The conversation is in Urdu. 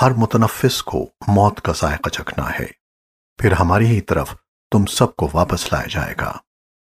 ہر متنفس کو موت کا ذائقہ چکھنا ہے۔ پھر ہماری ہی طرف تم سب کو واپس لائے جائے گا۔